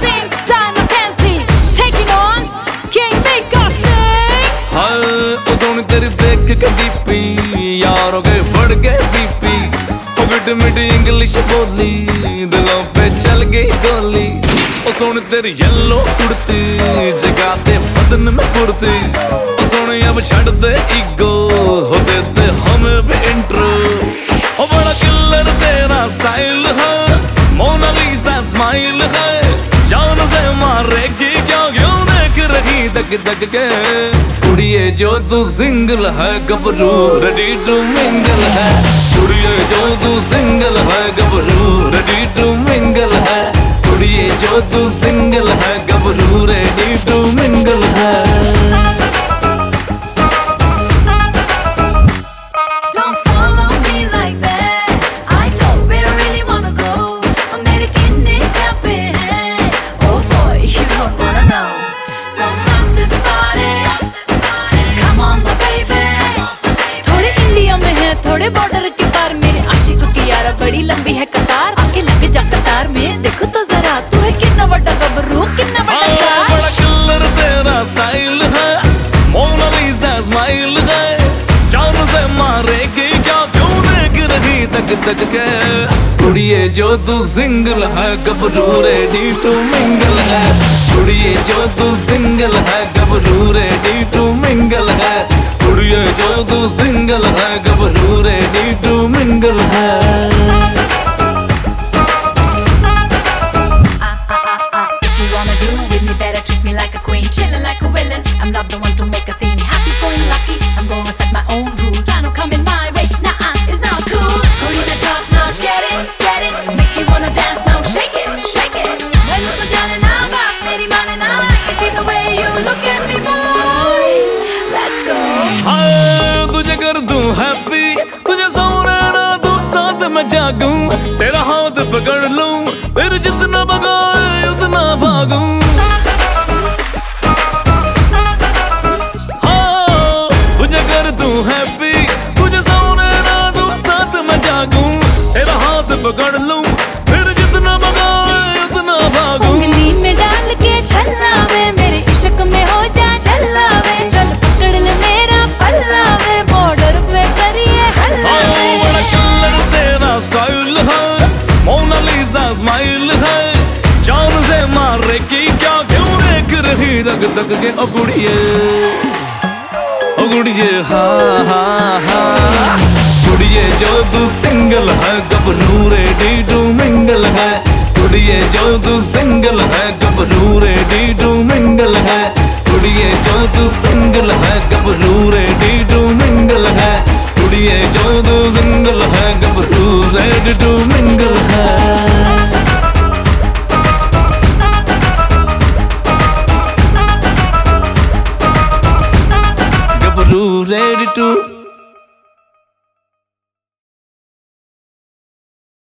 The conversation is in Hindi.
sing Dino Taking on King sing. English बोली, दिलों पे चल गई गोली। ओ तेरी येलो कुर्ती, जगाते बदन में कुर्ती। ओ अब छड़ दे ईगो हो दे दे हमें भी इंट्रो हो बड़ा किलर तेरा स्टाइल है। मोनालिसा स्माइल है। दग दग के। कुड़िए जो तू सिंगल है, गबरू रेडी टू मिंगल है। कुड़िए जो तू सिंगल है, गबरू रेडी टू मिंगल है। कुड़िए जो तू सिंगल है बड़ी लंबी है कतार आके लग जा कतार में। देखो तो जरा तू है कितना बड़ा गबरू कितना बड़ा हाँ, स्टार बड़ा किलर तेरा स्टाइल है। मोनालिसा स्माइल है। जान से मारेगी क्या? क्यों देख रही तक तक के? कुड़िए जो तू सिंगल है गबरू रेडी टू मिंगल है। कुड़िए जो तू सिंगल है गबरू रेडी टू मिंगल है। कुड़िए जो तू सिंगल है गबरू रेडी टू मिंगल है। ਦੀ ਤੁਝੇ ਸੋਹਣੇ ਨਾ ਤੂੰ ਸਾਥ ਮੈਂ ਜਾਗੂੰ। ਤੇਰਾ ਹੌਦ ਪਕੜ ਲੂੰ ਫਿਰ ਜਿਤਨਾ ਬਗਾਏ ਉਤਨਾ ਭਾਗੂੰ। ਪਕੜ ਲੂੰ दग दग के ओ गुड़िए ओ गुड़िए हा हाँ हाँ। गुड़िए जो तू सिंगल है गबरू रे डीडू मिंगल है। गुड़िए जो तू सिंगल है गबरू रे डीडू मिंगल है। गुड़िए जो तू सिंगल है गबरू रे डीडू मिंगल है। गुड़िए जो तू सिंगल है गबरू ready to mingle do, ready to.